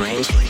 strange,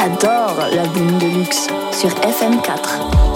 J'adore la boum de luxe sur FM4.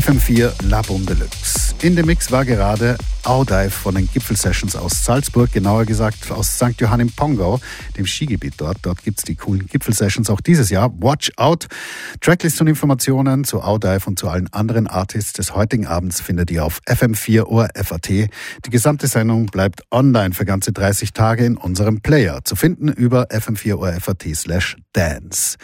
FM4 La Bombe Deluxe. In dem Mix war gerade Audive von den Gipfelsessions aus Salzburg, genauer gesagt aus St. Johann im Pongau, dem Skigebiet dort. Dort gibt es die coolen Gipfelsessions auch dieses Jahr. Watch out! Tracklist und Informationen zu Audive und zu allen anderen Artists des heutigen Abends findet ihr auf FM4 ORFAT. Die gesamte Sendung bleibt online für ganze 30 Tage in unserem Player, zu finden über fm4 ORFAT slash dance.